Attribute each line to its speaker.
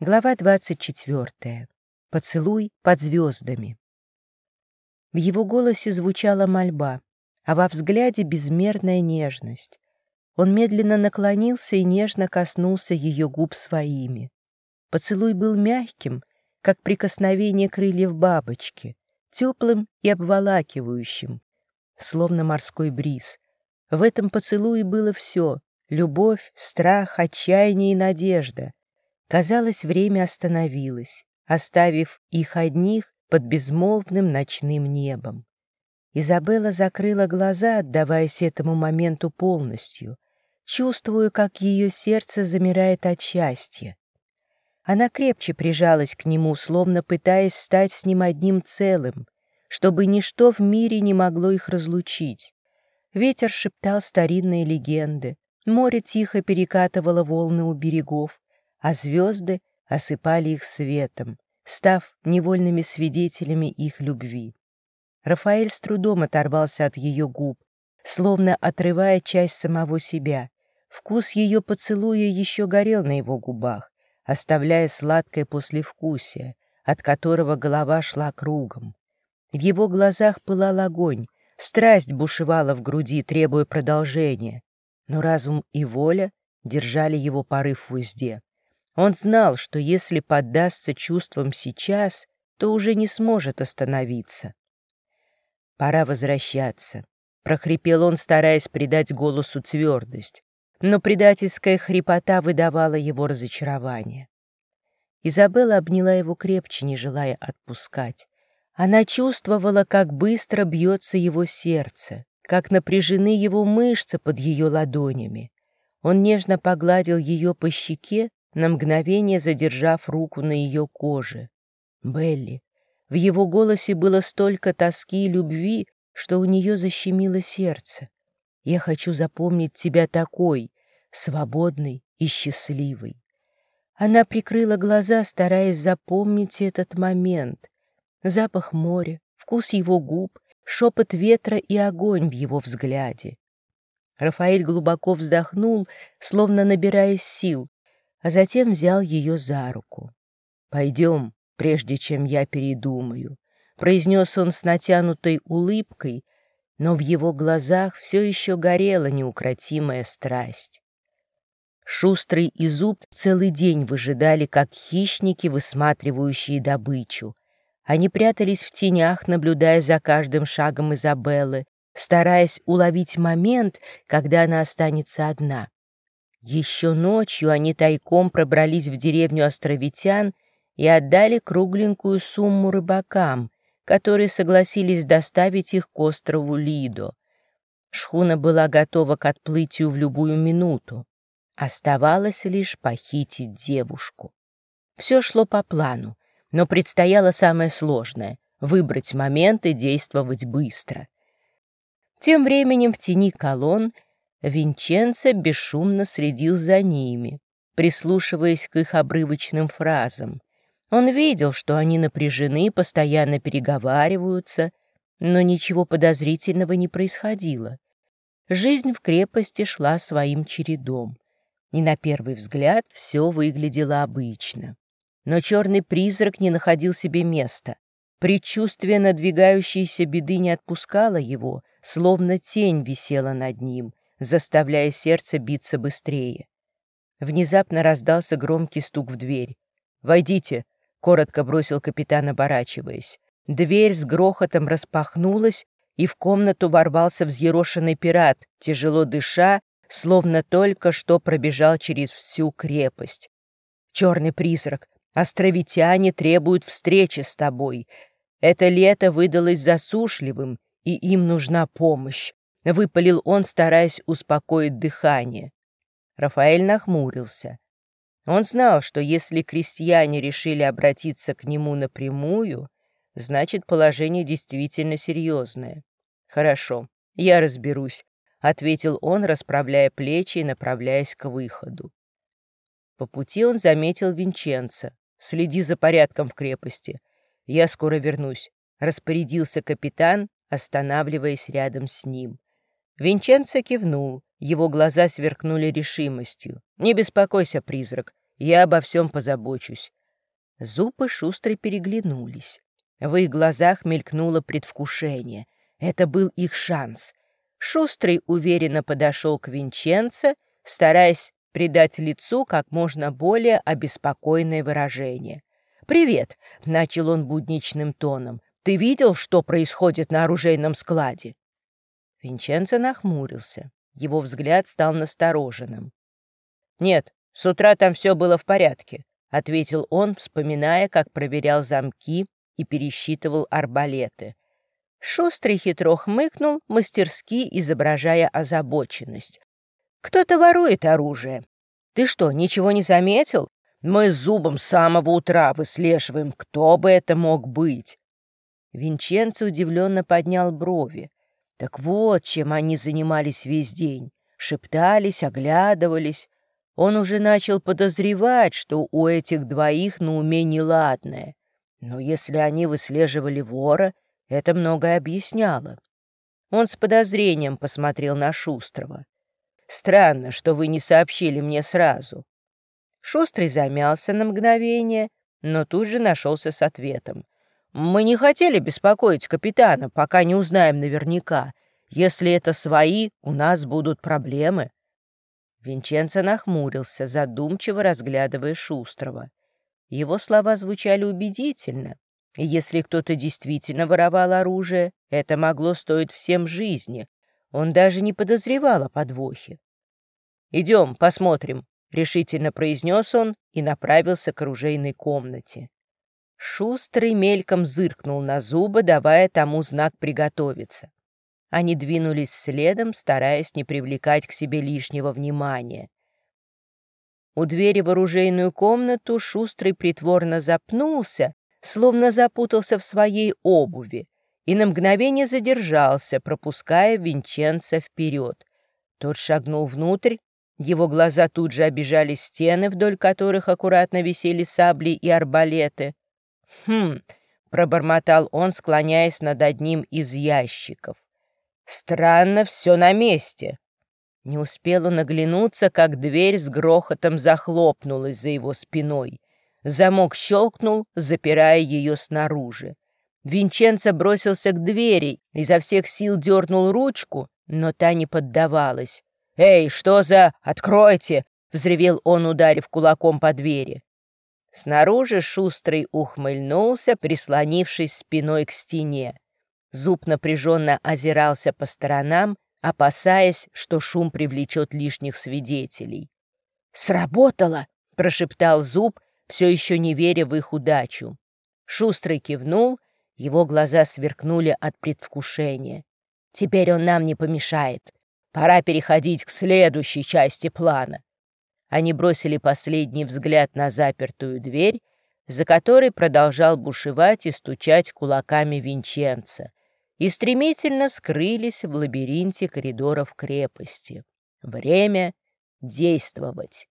Speaker 1: Глава 24. Поцелуй под звездами. В его голосе звучала мольба, а во взгляде безмерная нежность. Он медленно наклонился и нежно коснулся ее губ своими. Поцелуй был мягким, как прикосновение крыльев бабочки, теплым и обволакивающим, словно морской бриз. В этом поцелуе было все — любовь, страх, отчаяние и надежда — Казалось, время остановилось, оставив их одних под безмолвным ночным небом. Изабелла закрыла глаза, отдаваясь этому моменту полностью, чувствуя, как ее сердце замирает от счастья. Она крепче прижалась к нему, словно пытаясь стать с ним одним целым, чтобы ничто в мире не могло их разлучить. Ветер шептал старинные легенды, море тихо перекатывало волны у берегов, а звезды осыпали их светом, став невольными свидетелями их любви. Рафаэль с трудом оторвался от ее губ, словно отрывая часть самого себя. Вкус ее поцелуя еще горел на его губах, оставляя сладкое послевкусие, от которого голова шла кругом. В его глазах пылал огонь, страсть бушевала в груди, требуя продолжения, но разум и воля держали его порыв в узде. Он знал, что если поддастся чувствам сейчас, то уже не сможет остановиться. «Пора возвращаться», — прохрипел он, стараясь придать голосу твердость, но предательская хрипота выдавала его разочарование. Изабелла обняла его крепче, не желая отпускать. Она чувствовала, как быстро бьется его сердце, как напряжены его мышцы под ее ладонями. Он нежно погладил ее по щеке, на мгновение задержав руку на ее коже. Белли. В его голосе было столько тоски и любви, что у нее защемило сердце. Я хочу запомнить тебя такой, свободной и счастливой. Она прикрыла глаза, стараясь запомнить этот момент. Запах моря, вкус его губ, шепот ветра и огонь в его взгляде. Рафаэль глубоко вздохнул, словно набираясь сил, а затем взял ее за руку. «Пойдем, прежде чем я передумаю», — произнес он с натянутой улыбкой, но в его глазах все еще горела неукротимая страсть. Шустрый и Зуб целый день выжидали, как хищники, высматривающие добычу. Они прятались в тенях, наблюдая за каждым шагом Изабеллы, стараясь уловить момент, когда она останется одна. Еще ночью они тайком пробрались в деревню островитян и отдали кругленькую сумму рыбакам, которые согласились доставить их к острову Лидо. Шхуна была готова к отплытию в любую минуту. Оставалось лишь похитить девушку. Все шло по плану, но предстояло самое сложное — выбрать момент и действовать быстро. Тем временем в тени колонн Винченцо бесшумно следил за ними, прислушиваясь к их обрывочным фразам. Он видел, что они напряжены, постоянно переговариваются, но ничего подозрительного не происходило. Жизнь в крепости шла своим чередом, и на первый взгляд все выглядело обычно. Но черный призрак не находил себе места. Предчувствие надвигающейся беды не отпускало его, словно тень висела над ним, заставляя сердце биться быстрее. Внезапно раздался громкий стук в дверь. «Войдите!» — коротко бросил капитан, оборачиваясь. Дверь с грохотом распахнулась, и в комнату ворвался взъерошенный пират, тяжело дыша, словно только что пробежал через всю крепость. «Черный призрак, островитяне требуют встречи с тобой. Это лето выдалось засушливым, и им нужна помощь. — выпалил он, стараясь успокоить дыхание. Рафаэль нахмурился. Он знал, что если крестьяне решили обратиться к нему напрямую, значит, положение действительно серьезное. «Хорошо, я разберусь», — ответил он, расправляя плечи и направляясь к выходу. По пути он заметил Винченца. «Следи за порядком в крепости. Я скоро вернусь», — распорядился капитан, останавливаясь рядом с ним. Винченцо кивнул, его глаза сверкнули решимостью. «Не беспокойся, призрак, Я обо всем позабочусь». Зуб и Шустрый переглянулись. В их глазах мелькнуло предвкушение. Это был их шанс. Шустрый уверенно подошел к Винченце, стараясь придать лицу как можно более обеспокоенное выражение. «Привет», — начал он будничным тоном. «Ты видел, что происходит на оружейном складе?» Винченцо нахмурился. Его взгляд стал настороженным. «Нет, с утра там все было в порядке», — ответил он, вспоминая, как проверял замки и пересчитывал арбалеты. Шустрый хитро хмыкнул, мастерски изображая озабоченность. «Кто-то ворует оружие. Ты что, ничего не заметил? Мы зубом с самого утра выслеживаем, кто бы это мог быть». Винченцо удивленно поднял брови. Так вот, чем они занимались весь день. Шептались, оглядывались. Он уже начал подозревать, что у этих двоих на уме неладное. Но если они выслеживали вора, это многое объясняло. Он с подозрением посмотрел на Шустрого. «Странно, что вы не сообщили мне сразу». Шустрый замялся на мгновение, но тут же нашелся с ответом. «Мы не хотели беспокоить капитана, пока не узнаем наверняка. Если это свои, у нас будут проблемы». Винченцо нахмурился, задумчиво разглядывая Шустрого. Его слова звучали убедительно, и если кто-то действительно воровал оружие, это могло стоить всем жизни. Он даже не подозревал о подвохе. «Идем, посмотрим», — решительно произнес он и направился к оружейной комнате. Шустрый мельком зыркнул на зубы, давая тому знак приготовиться. Они двинулись следом, стараясь не привлекать к себе лишнего внимания. У двери в оружейную комнату Шустрый притворно запнулся, словно запутался в своей обуви, и на мгновение задержался, пропуская Винченца вперед. Тот шагнул внутрь, его глаза тут же обижали стены, вдоль которых аккуратно висели сабли и арбалеты. «Хм», — пробормотал он, склоняясь над одним из ящиков. «Странно, все на месте. Не успел он оглянуться, как дверь с грохотом захлопнулась за его спиной. Замок щелкнул, запирая ее снаружи. Винченцо бросился к двери, изо всех сил дернул ручку, но та не поддавалась. «Эй, что за... Откройте!» — взревел он, ударив кулаком по двери. Снаружи шустрый ухмыльнулся, прислонившись спиной к стене. Зуб напряженно озирался по сторонам, опасаясь, что шум привлечет лишних свидетелей. «Сработало!» — прошептал Зуб, все еще не веря в их удачу. Шустрый кивнул, его глаза сверкнули от предвкушения. «Теперь он нам не помешает. Пора переходить к следующей части плана». Они бросили последний взгляд на запертую дверь, за которой продолжал бушевать и стучать кулаками Винченца, и стремительно скрылись в лабиринте коридоров крепости. Время действовать.